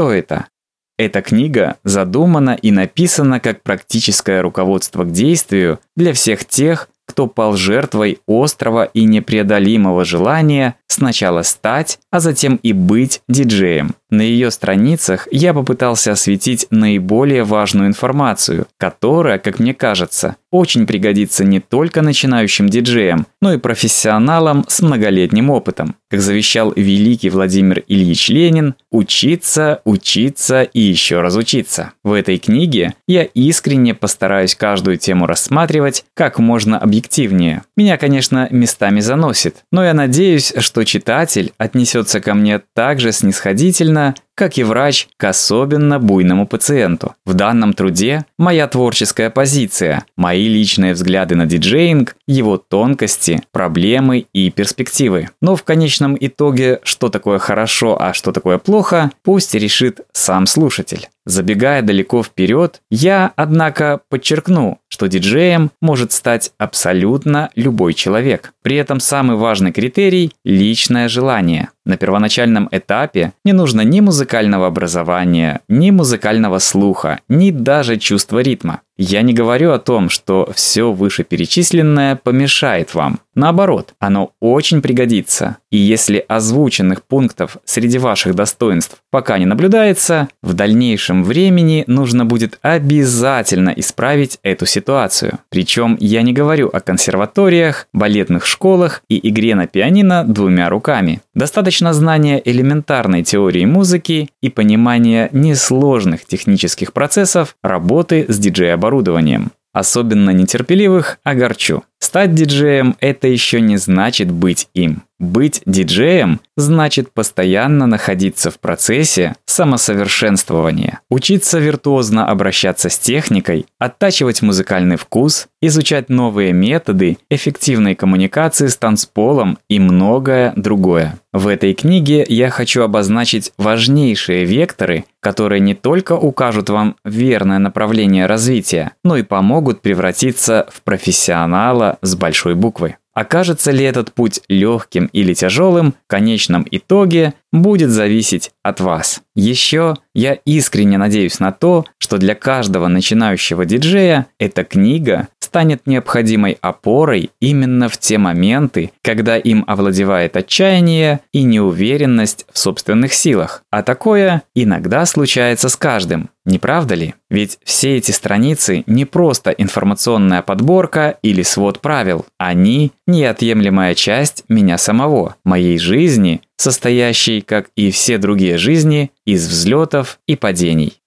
Что это? Эта книга задумана и написана как практическое руководство к действию для всех тех, кто пал жертвой острого и непреодолимого желания сначала стать, а затем и быть диджеем. На ее страницах я попытался осветить наиболее важную информацию, которая, как мне кажется, очень пригодится не только начинающим диджеям, но и профессионалам с многолетним опытом. Как завещал великий Владимир Ильич Ленин, учиться, учиться и еще раз учиться. В этой книге я искренне постараюсь каждую тему рассматривать как можно объективнее. Меня, конечно, местами заносит, но я надеюсь, что читатель отнесется ко мне так же снисходительно, как и врач к особенно буйному пациенту. В данном труде моя творческая позиция, мои личные взгляды на диджеинг, его тонкости, проблемы и перспективы. Но в конечном итоге, что такое хорошо, а что такое плохо, пусть решит сам слушатель. Забегая далеко вперед, я, однако, подчеркну, что диджеем может стать абсолютно любой человек. При этом самый важный критерий – личное желание. На первоначальном этапе не нужно ни музыкального образования, ни музыкального слуха, ни даже чувства ритма. Я не говорю о том, что все вышеперечисленное помешает вам. Наоборот, оно очень пригодится. И если озвученных пунктов среди ваших достоинств пока не наблюдается, в дальнейшем времени нужно будет обязательно исправить эту ситуацию. Причем я не говорю о консерваториях, балетных школах и игре на пианино двумя руками. Достаточно знания элементарной теории музыки и понимания несложных технических процессов работы с диджей-оборудованием. Особенно нетерпеливых огорчу. Стать диджеем – это еще не значит быть им. Быть диджеем значит постоянно находиться в процессе самосовершенствования, учиться виртуозно обращаться с техникой, оттачивать музыкальный вкус, изучать новые методы эффективной коммуникации с танцполом и многое другое. В этой книге я хочу обозначить важнейшие векторы, которые не только укажут вам верное направление развития, но и помогут превратиться в профессионала с большой буквы. Окажется ли этот путь легким или тяжелым, в конечном итоге будет зависеть от вас. Еще я искренне надеюсь на то, что для каждого начинающего диджея эта книга станет необходимой опорой именно в те моменты, когда им овладевает отчаяние и неуверенность в собственных силах. А такое иногда случается с каждым. Не правда ли? Ведь все эти страницы не просто информационная подборка или свод правил. Они – неотъемлемая часть меня самого, моей жизни, состоящей, как и все другие жизни, из взлетов и падений.